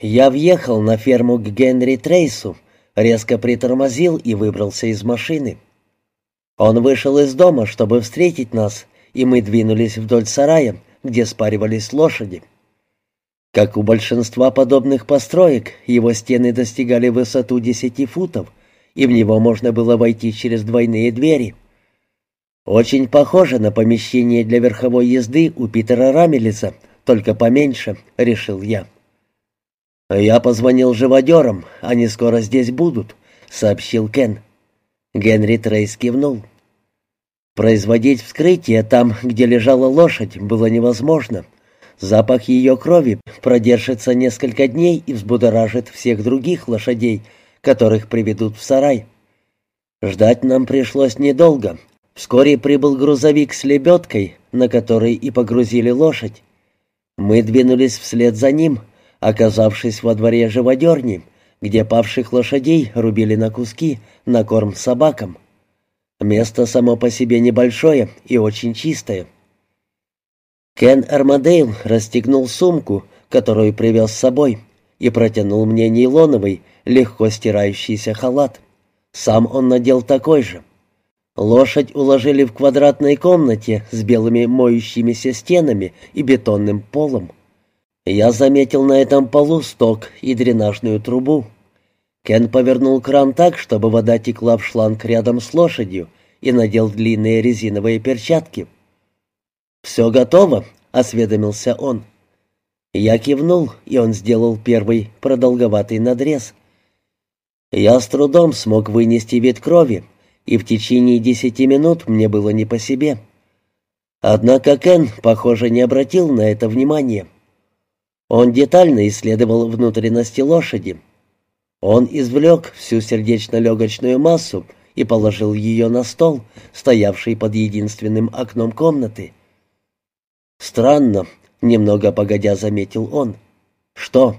Я въехал на ферму к Генри Трейсу, резко притормозил и выбрался из машины. Он вышел из дома, чтобы встретить нас, и мы двинулись вдоль сарая, где спаривались лошади. Как у большинства подобных построек, его стены достигали высоту десяти футов, и в него можно было войти через двойные двери. Очень похоже на помещение для верховой езды у Питера Рамелиса, только поменьше, решил я. «Я позвонил живодерам, они скоро здесь будут», — сообщил Кен. Генри Трейс кивнул. Производить вскрытие там, где лежала лошадь, было невозможно. Запах ее крови продержится несколько дней и взбудоражит всех других лошадей, которых приведут в сарай. Ждать нам пришлось недолго. Вскоре прибыл грузовик с лебедкой, на который и погрузили лошадь. Мы двинулись вслед за ним, оказавшись во дворе живодерни, где павших лошадей рубили на куски на корм собакам. Место само по себе небольшое и очень чистое. Кен Армадейл расстегнул сумку, которую привез с собой, и протянул мне нейлоновый, легко стирающийся халат. Сам он надел такой же. Лошадь уложили в квадратной комнате с белыми моющимися стенами и бетонным полом. Я заметил на этом полу сток и дренажную трубу. Кен повернул кран так, чтобы вода текла в шланг рядом с лошадью, и надел длинные резиновые перчатки. «Все готово», — осведомился он. Я кивнул, и он сделал первый продолговатый надрез. Я с трудом смог вынести вид крови, и в течение десяти минут мне было не по себе. Однако Кен, похоже, не обратил на это внимания. Он детально исследовал внутренности лошади. Он извлек всю сердечно-легочную массу и положил ее на стол, стоявший под единственным окном комнаты. «Странно», — немного погодя заметил он. «Что?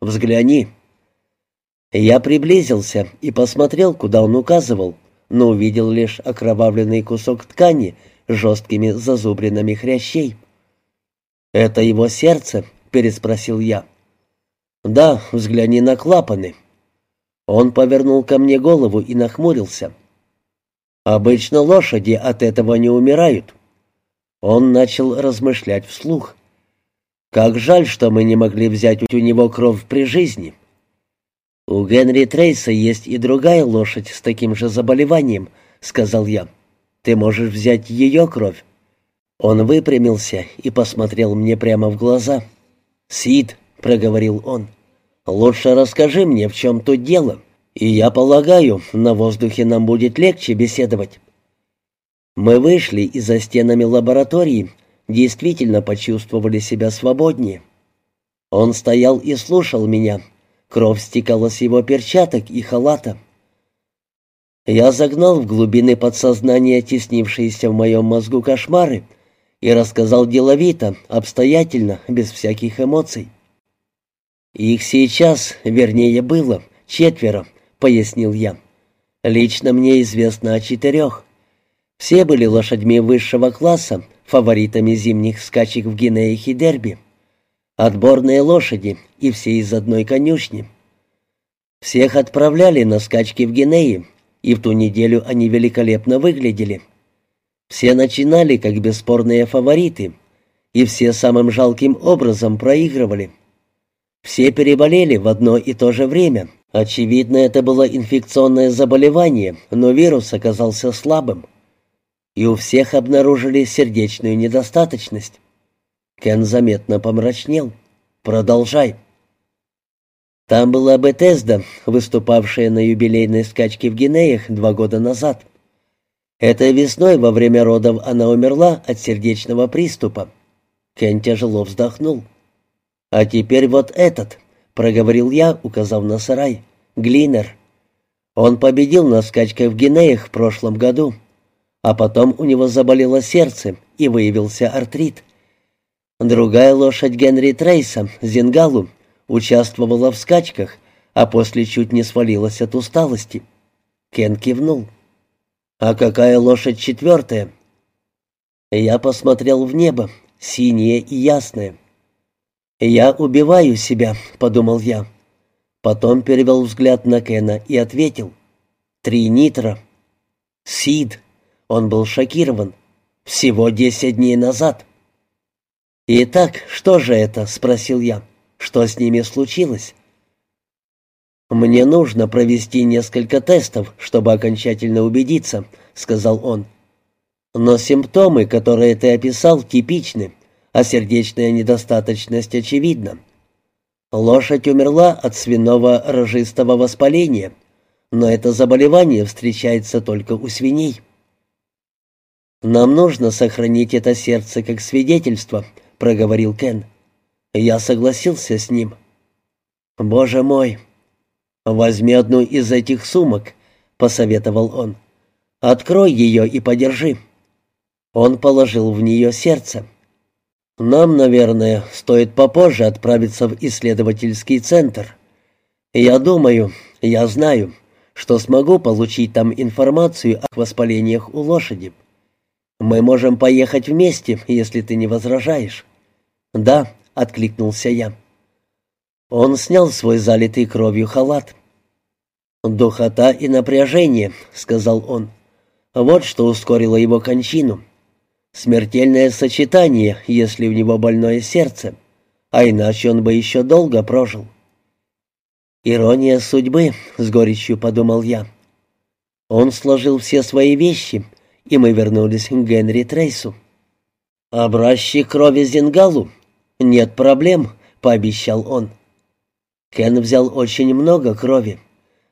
Взгляни». Я приблизился и посмотрел, куда он указывал, но увидел лишь окровавленный кусок ткани с жесткими зазубринами хрящей. «Это его сердце», переспросил я. «Да, взгляни на клапаны». Он повернул ко мне голову и нахмурился. «Обычно лошади от этого не умирают». Он начал размышлять вслух. «Как жаль, что мы не могли взять у него кровь при жизни». «У Генри Трейса есть и другая лошадь с таким же заболеванием», — сказал я. «Ты можешь взять ее кровь». Он выпрямился и посмотрел мне прямо в глаза. «Сид», — проговорил он, — «лучше расскажи мне, в чем тут дело, и я полагаю, на воздухе нам будет легче беседовать». Мы вышли и за стенами лаборатории действительно почувствовали себя свободнее. Он стоял и слушал меня. Кровь стекала с его перчаток и халата. Я загнал в глубины подсознания теснившиеся в моем мозгу кошмары — и рассказал деловито, обстоятельно, без всяких эмоций. «Их сейчас, вернее, было, четверо», — пояснил я. «Лично мне известно о четырех. Все были лошадьми высшего класса, фаворитами зимних скачек в Гинеях и Дерби. Отборные лошади, и все из одной конюшни. Всех отправляли на скачки в Гинеи, и в ту неделю они великолепно выглядели». Все начинали как бесспорные фавориты, и все самым жалким образом проигрывали. Все переболели в одно и то же время. Очевидно, это было инфекционное заболевание, но вирус оказался слабым. И у всех обнаружили сердечную недостаточность. Кен заметно помрачнел. «Продолжай». Там была Бетезда, выступавшая на юбилейной скачке в Гинеях два года назад. Этой весной во время родов она умерла от сердечного приступа. Кен тяжело вздохнул. «А теперь вот этот», — проговорил я, указав на сарай, — «Глинер. Он победил на скачках в Гинеях в прошлом году, а потом у него заболело сердце и выявился артрит. Другая лошадь Генри Трейса, Зингалу, участвовала в скачках, а после чуть не свалилась от усталости». Кен кивнул. «А какая лошадь четвертая?» Я посмотрел в небо, синее и ясное. «Я убиваю себя», — подумал я. Потом перевел взгляд на Кена и ответил. «Три нитра». «Сид». Он был шокирован. «Всего десять дней назад». «Итак, что же это?» — спросил я. «Что с ними случилось?» «Мне нужно провести несколько тестов, чтобы окончательно убедиться», — сказал он. «Но симптомы, которые ты описал, типичны, а сердечная недостаточность очевидна. Лошадь умерла от свиного рожистого воспаления, но это заболевание встречается только у свиней». «Нам нужно сохранить это сердце как свидетельство», — проговорил Кен. Я согласился с ним. «Боже мой!» «Возьми одну из этих сумок», — посоветовал он. «Открой ее и подержи». Он положил в нее сердце. «Нам, наверное, стоит попозже отправиться в исследовательский центр. Я думаю, я знаю, что смогу получить там информацию о воспалениях у лошади. Мы можем поехать вместе, если ты не возражаешь». «Да», — откликнулся я. Он снял свой залитый кровью халат. «Духота и напряжение», — сказал он. «Вот что ускорило его кончину. Смертельное сочетание, если у него больное сердце, а иначе он бы еще долго прожил». «Ирония судьбы», — с горечью подумал я. Он сложил все свои вещи, и мы вернулись к Генри Трейсу. «Образчик крови Зингалу?» «Нет проблем», — пообещал он. Кен взял очень много крови.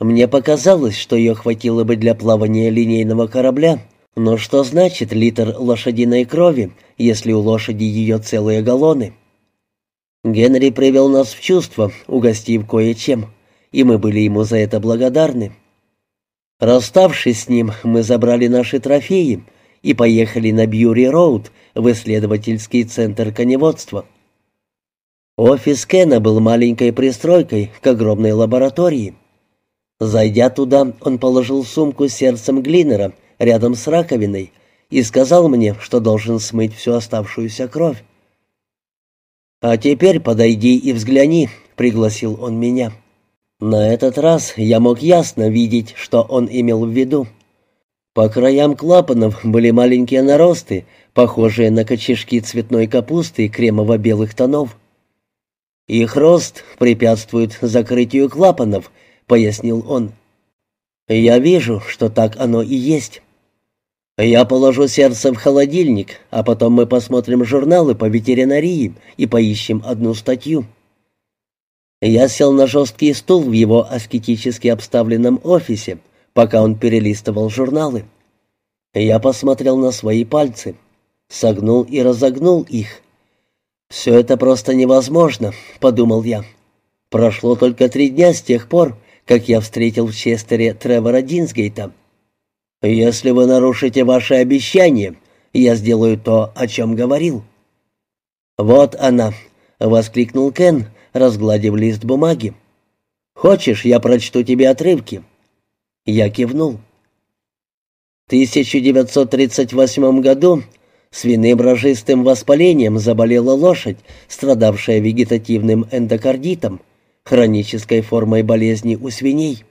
Мне показалось, что ее хватило бы для плавания линейного корабля, но что значит литр лошадиной крови, если у лошади ее целые галлоны? Генри привел нас в чувство, угостив кое-чем, и мы были ему за это благодарны. Расставшись с ним, мы забрали наши трофеи и поехали на Бьюри-Роуд в исследовательский центр коневодства. Офис Кена был маленькой пристройкой к огромной лаборатории. Зайдя туда, он положил сумку с сердцем Глинера рядом с раковиной и сказал мне, что должен смыть всю оставшуюся кровь. «А теперь подойди и взгляни», — пригласил он меня. На этот раз я мог ясно видеть, что он имел в виду. По краям клапанов были маленькие наросты, похожие на кочешки цветной капусты кремово-белых тонов. «Их рост препятствует закрытию клапанов», — пояснил он. «Я вижу, что так оно и есть. Я положу сердце в холодильник, а потом мы посмотрим журналы по ветеринарии и поищем одну статью». Я сел на жесткий стул в его аскетически обставленном офисе, пока он перелистывал журналы. Я посмотрел на свои пальцы, согнул и разогнул их, «Все это просто невозможно», — подумал я. «Прошло только три дня с тех пор, как я встретил в Честере Тревора Динсгейта. Если вы нарушите ваши обещания, я сделаю то, о чем говорил». «Вот она», — воскликнул Кен, разгладив лист бумаги. «Хочешь, я прочту тебе отрывки?» Я кивнул. В 1938 году Свиным рожистым воспалением заболела лошадь, страдавшая вегетативным эндокардитом, хронической формой болезни у свиней.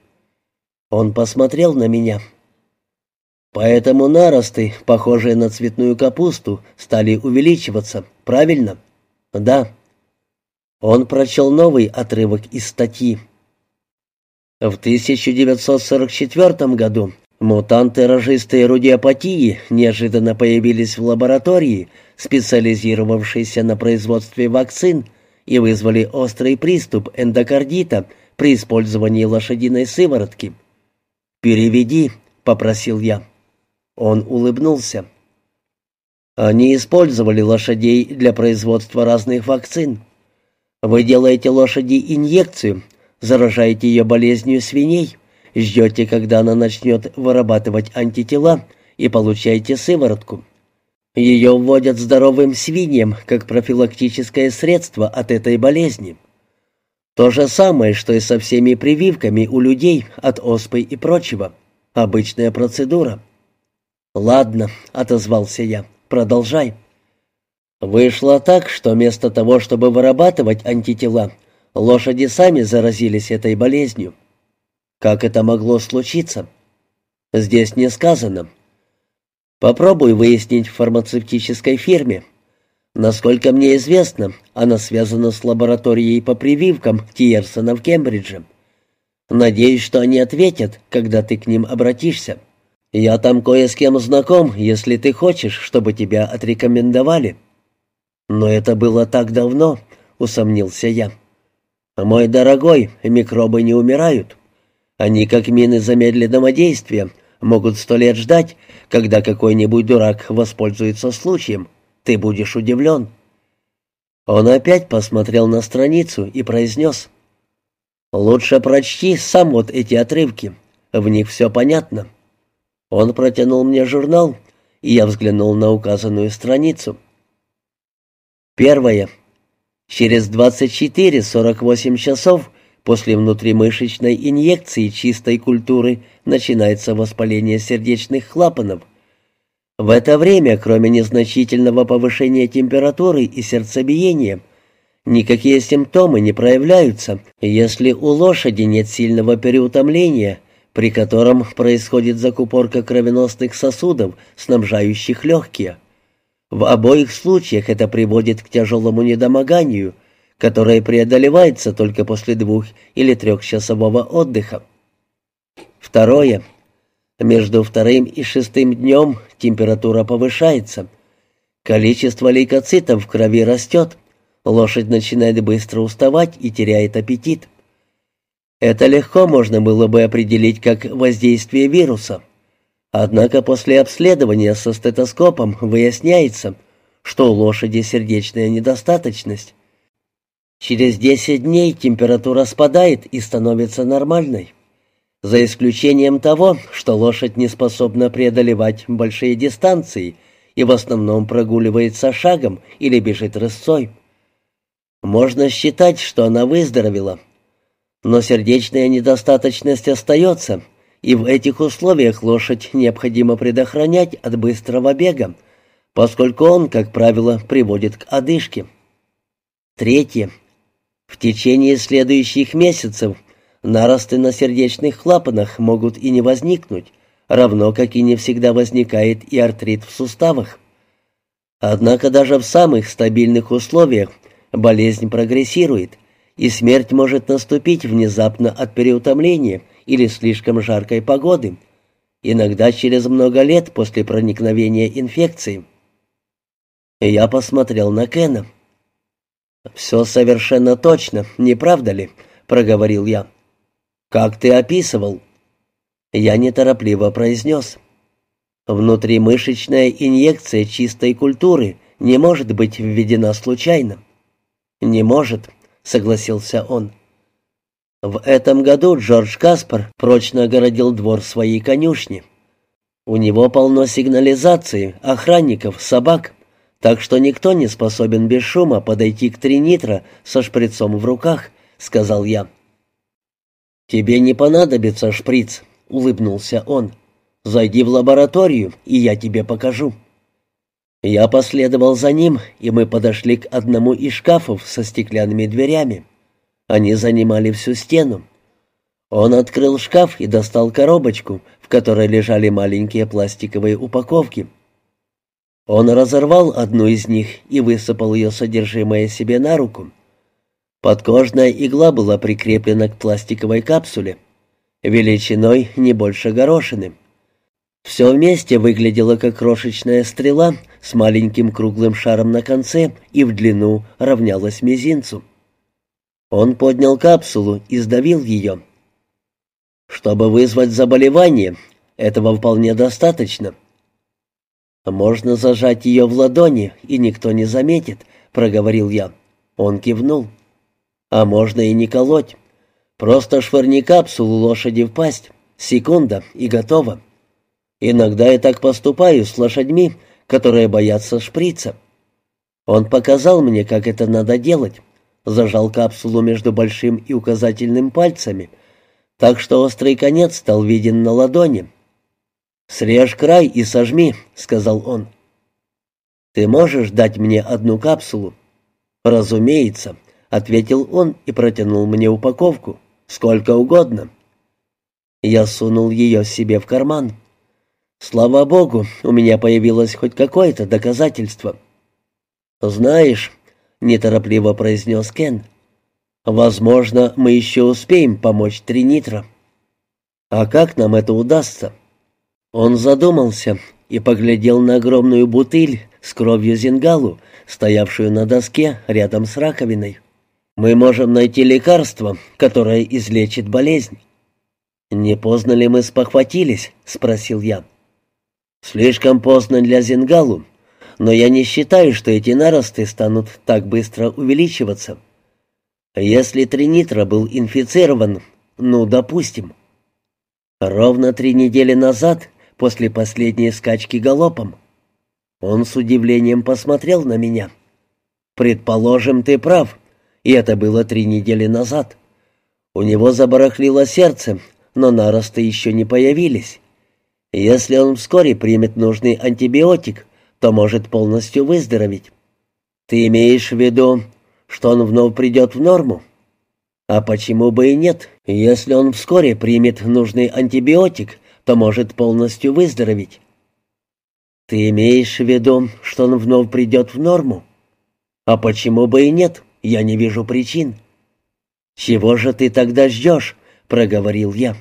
Он посмотрел на меня. Поэтому наросты, похожие на цветную капусту, стали увеличиваться, правильно? Да. Он прочел новый отрывок из статьи. В 1944 году Мутанты-рожистые рудиопатии неожиданно появились в лаборатории, специализировавшейся на производстве вакцин, и вызвали острый приступ эндокардита при использовании лошадиной сыворотки. «Переведи», — попросил я. Он улыбнулся. «Они использовали лошадей для производства разных вакцин. Вы делаете лошади инъекцию, заражаете ее болезнью свиней» ждете, когда она начнет вырабатывать антитела, и получаете сыворотку. Ее вводят здоровым свиньям, как профилактическое средство от этой болезни. То же самое, что и со всеми прививками у людей от оспы и прочего. Обычная процедура. «Ладно», — отозвался я, — «продолжай». Вышло так, что вместо того, чтобы вырабатывать антитела, лошади сами заразились этой болезнью. Как это могло случиться? Здесь не сказано. Попробуй выяснить в фармацевтической фирме. Насколько мне известно, она связана с лабораторией по прививкам Тиерсона в Кембридже. Надеюсь, что они ответят, когда ты к ним обратишься. Я там кое с кем знаком, если ты хочешь, чтобы тебя отрекомендовали». «Но это было так давно», — усомнился я. «Мой дорогой, микробы не умирают. Они, как мины замедленного действия, могут сто лет ждать, когда какой-нибудь дурак воспользуется случаем. Ты будешь удивлен». Он опять посмотрел на страницу и произнес. «Лучше прочти сам вот эти отрывки. В них все понятно». Он протянул мне журнал, и я взглянул на указанную страницу. Первое. Через 24-48 часов после внутримышечной инъекции чистой культуры начинается воспаление сердечных клапанов. В это время, кроме незначительного повышения температуры и сердцебиения, никакие симптомы не проявляются, если у лошади нет сильного переутомления – при котором происходит закупорка кровеносных сосудов, снабжающих легкие. В обоих случаях это приводит к тяжелому недомоганию, которое преодолевается только после двух- или трехчасового отдыха. Второе. Между вторым и шестым днем температура повышается. Количество лейкоцитов в крови растет. Лошадь начинает быстро уставать и теряет аппетит. Это легко можно было бы определить как воздействие вируса. Однако после обследования со стетоскопом выясняется, что у лошади сердечная недостаточность. Через 10 дней температура спадает и становится нормальной. За исключением того, что лошадь не способна преодолевать большие дистанции и в основном прогуливается шагом или бежит рысцой. Можно считать, что она выздоровела – но сердечная недостаточность остается, и в этих условиях лошадь необходимо предохранять от быстрого бега, поскольку он, как правило, приводит к одышке. Третье. В течение следующих месяцев наросты на сердечных клапанах могут и не возникнуть, равно как и не всегда возникает и артрит в суставах. Однако даже в самых стабильных условиях болезнь прогрессирует, и смерть может наступить внезапно от переутомления или слишком жаркой погоды, иногда через много лет после проникновения инфекции. Я посмотрел на Кена. «Все совершенно точно, не правда ли?» — проговорил я. «Как ты описывал?» Я неторопливо произнес. «Внутримышечная инъекция чистой культуры не может быть введена случайно». «Не может», — согласился он. В этом году Джордж Каспар прочно огородил двор своей конюшни. У него полно сигнализации, охранников, собак, так что никто не способен без шума подойти к Тринитро со шприцом в руках, — сказал я. «Тебе не понадобится шприц», — улыбнулся он. «Зайди в лабораторию, и я тебе покажу». Я последовал за ним, и мы подошли к одному из шкафов со стеклянными дверями. Они занимали всю стену. Он открыл шкаф и достал коробочку, в которой лежали маленькие пластиковые упаковки. Он разорвал одну из них и высыпал ее содержимое себе на руку. Подкожная игла была прикреплена к пластиковой капсуле, величиной не больше горошины. Все вместе выглядело как крошечная стрела с маленьким круглым шаром на конце и в длину равнялась мизинцу. Он поднял капсулу и сдавил ее. Чтобы вызвать заболевание, этого вполне достаточно. «Можно зажать ее в ладони, и никто не заметит», — проговорил я. Он кивнул. «А можно и не колоть. Просто швырни капсулу лошади в пасть. Секунда, и готово». Иногда я так поступаю с лошадьми, которые боятся шприца. Он показал мне, как это надо делать. Зажал капсулу между большим и указательным пальцами, так что острый конец стал виден на ладони. «Срежь край и сожми», — сказал он. «Ты можешь дать мне одну капсулу?» «Разумеется», — ответил он и протянул мне упаковку. «Сколько угодно». Я сунул ее себе в карман. Слава богу, у меня появилось хоть какое-то доказательство. «Знаешь», — неторопливо произнес Кен, — «возможно, мы еще успеем помочь Тринитро». «А как нам это удастся?» Он задумался и поглядел на огромную бутыль с кровью зингалу, стоявшую на доске рядом с раковиной. «Мы можем найти лекарство, которое излечит болезнь». «Не поздно ли мы спохватились?» — спросил я. «Слишком поздно для зингалу, но я не считаю, что эти наросты станут так быстро увеличиваться. Если Тринитро был инфицирован, ну, допустим. Ровно три недели назад, после последней скачки галопом, он с удивлением посмотрел на меня. «Предположим, ты прав, и это было три недели назад. У него забарахлило сердце, но наросты еще не появились. Если он вскоре примет нужный антибиотик, то может полностью выздороветь. Ты имеешь в виду, что он вновь придет в норму? А почему бы и нет? Если он вскоре примет нужный антибиотик, то может полностью выздороветь. Ты имеешь в виду, что он вновь придет в норму? А почему бы и нет? Я не вижу причин. Чего же ты тогда ждешь? проговорил я.